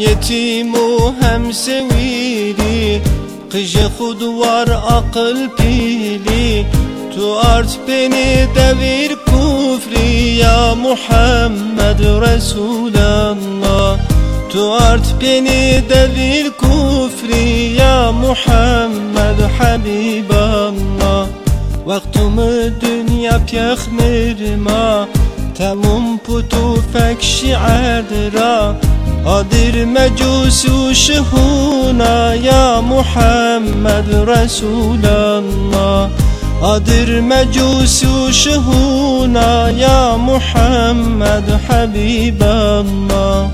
يتيم وهم سويلي قج خود وار بيلي. تو آرت بني دبير كفري يا محمد رسول الله. تو آرت بني دبير كفري يا محمد حبيب الله. وقتم الدنيا بيخمر ما تموم بوتو فكشي عدرا قادر مجوس وشهونا يا محمد رسول الله قادر مجوس وشهونا يا محمد حبيب الله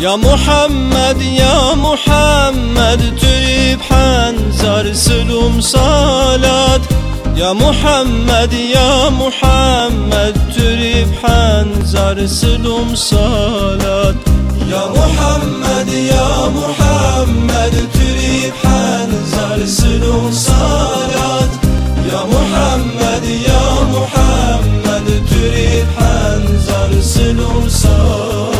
يا محمد يا محمد تريب حنزر سلوم صلاة يا محمد يا محمد تريب حنزر سلوم صلاة يا محمد يا محمد تريب حنزر سلوم صلاة يا محمد يا محمد تريب حنزر سلوم صلاة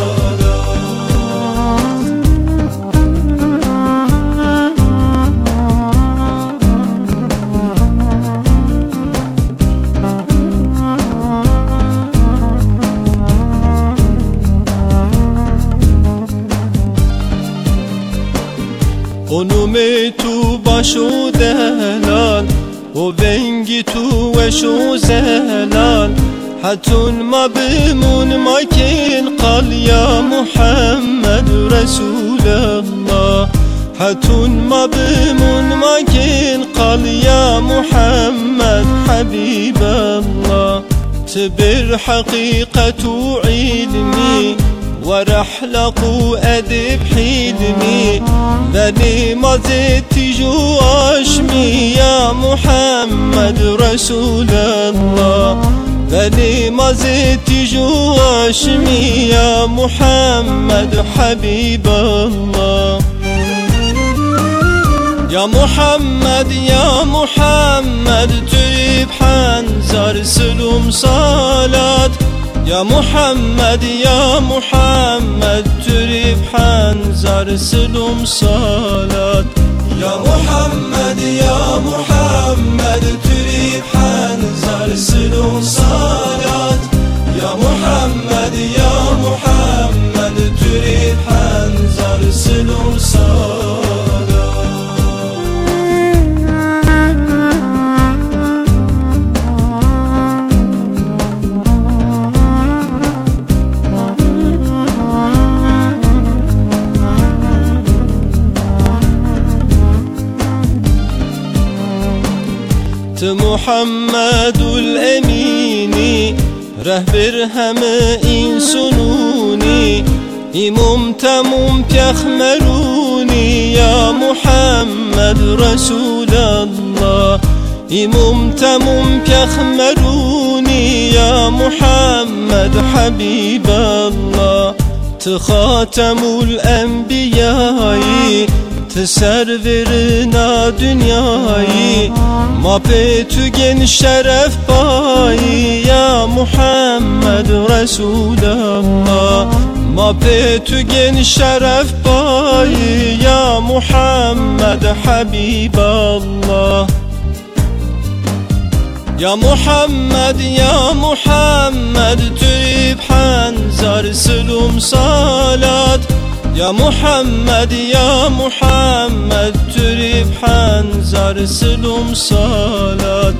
خنوم تو باشو دلال و بنگی تو وشو زلال حتون ما بمون ما كين قال يا محمد رسول الله حتون ما بمون ما كين قال يا محمد حبيب الله تبر حقيقة علمي ورحلق أدب حلمي. بني ما زدت جواشمي يا محمد رسول الله. بني ما زدت جواشمي يا محمد حبيب الله. يا محمد يا محمد تريب حنزر سلوم صلاة. يا محمد يا محمد تريب حنزر سلوم صلاة يا محمد يا محمد تريب حنزر سلوم صلاة يا محمد يا محمد الأميني رهبر همه این سنونی ایموم تموم پیخمرونی یا محمد رسول الله. ایموم تموم پیخمرونی یا محمد حبیب الله. تخاتم الانبیایی تسرورنا dünyayı Ma petügen şeref bayi Ya Muhammed Resulallah Ma petügen şeref bayi Ya Muhammed Habiballah يا محمد يا محمد تجيب حنزر سلوم صلاه يا محمد يا محمد تريب حنزر سلوم صلاة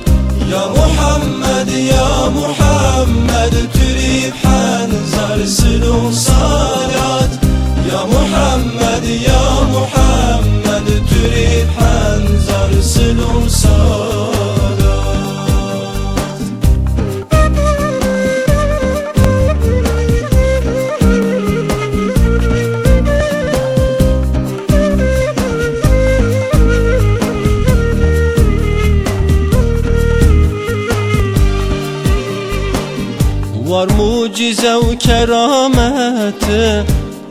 يا محمد يا محمد. mucize و کرامت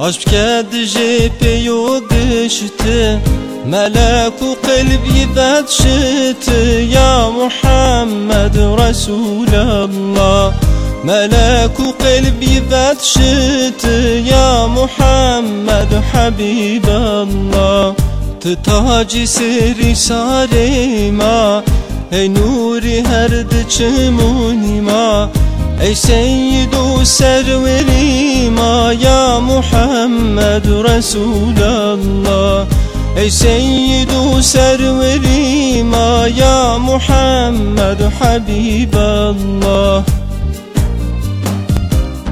عشق کرد جیب و دشت ملك وقلبي بدشت يا محمد رسول الله ملك قلبي فتشت يا محمد حبيب الله تتاج سري ساري ما ای نوری هرد چمونی ما ای سید و سروری ما یا محمد رسول الله. ای سید و سروری ما یا محمد حبیب الله.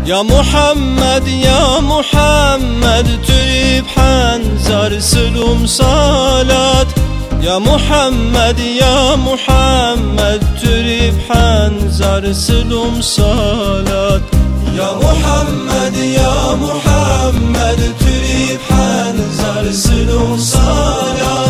يا محمد يا محمد تريب حنزر سلوم صلاة. يا محمد يا محمد تريب حنزل سنو صلاة